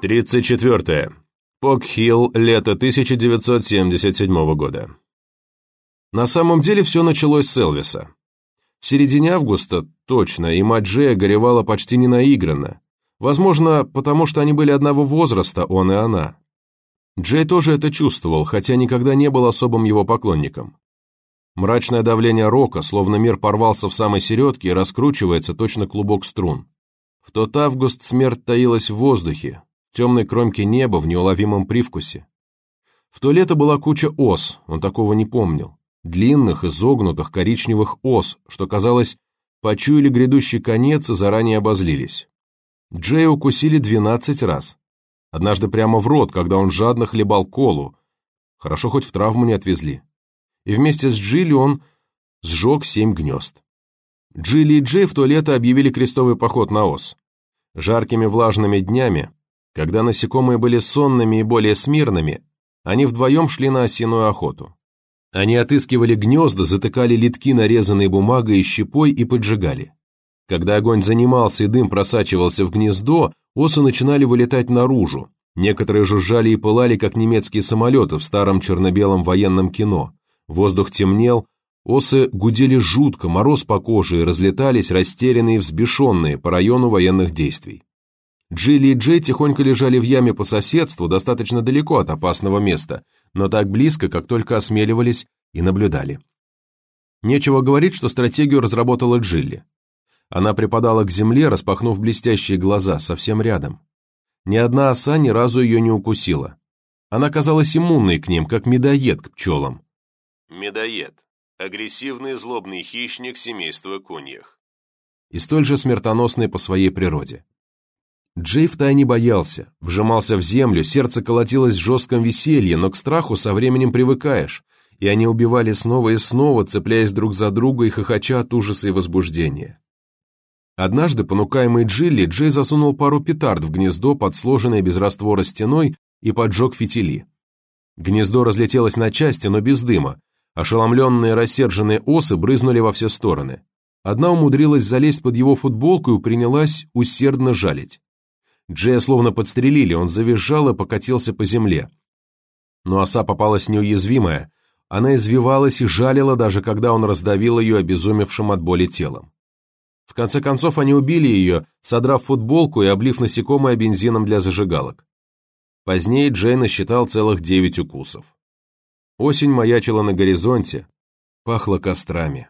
34. Покхилл, лето 1977 года. На самом деле все началось с Элвиса. В середине августа, точно, и мать Джея горевала почти ненаигранно. Возможно, потому что они были одного возраста, он и она. Джей тоже это чувствовал, хотя никогда не был особым его поклонником. Мрачное давление рока, словно мир порвался в самой середке и раскручивается точно клубок струн. В тот август смерть таилась в воздухе, темной кромке неба, в неуловимом привкусе. В то лето была куча ос, он такого не помнил. Длинных, изогнутых, коричневых ос, что, казалось, почуяли грядущий конец и заранее обозлились. Джея укусили двенадцать раз. Однажды прямо в рот, когда он жадно хлебал колу. Хорошо, хоть в травму не отвезли и вместе с Джилли он сжег семь гнезд. Джилли и Джей в то лето объявили крестовый поход на ос. Жаркими влажными днями, когда насекомые были сонными и более смирными, они вдвоем шли на осиную охоту. Они отыскивали гнезда, затыкали литки, нарезанные бумагой и щепой, и поджигали. Когда огонь занимался и дым просачивался в гнездо, осы начинали вылетать наружу. Некоторые жужжали и пылали, как немецкие самолеты в старом черно-белом военном кино. Воздух темнел, осы гудели жутко, мороз по коже и разлетались, растерянные и взбешенные по району военных действий. Джилли и Джей тихонько лежали в яме по соседству, достаточно далеко от опасного места, но так близко, как только осмеливались и наблюдали. Нечего говорить, что стратегию разработала Джилли. Она припадала к земле, распахнув блестящие глаза, совсем рядом. Ни одна оса ни разу ее не укусила. Она казалась иммунной к ним, как медоед к пчелам. Медоед. Агрессивный злобный хищник семейства куньях. И столь же смертоносный по своей природе. Джей втайне боялся, вжимался в землю, сердце колотилось в жестком веселье, но к страху со временем привыкаешь, и они убивали снова и снова, цепляясь друг за друга и хохоча от ужаса и возбуждения. Однажды, понукаемый Джилли, Джей засунул пару петард в гнездо под сложенной без раствора стеной и поджег фитили. Гнездо разлетелось на части, но без дыма, Ошеломленные рассерженные осы брызнули во все стороны. Одна умудрилась залезть под его футболку и принялась усердно жалить. Джея словно подстрелили, он завизжал и покатился по земле. Но оса попалась неуязвимая, она извивалась и жалила, даже когда он раздавил ее обезумевшим от боли телом. В конце концов они убили ее, содрав футболку и облив насекомое бензином для зажигалок. Позднее Джей насчитал целых девять укусов. Осень маячила на горизонте, пахло кострами.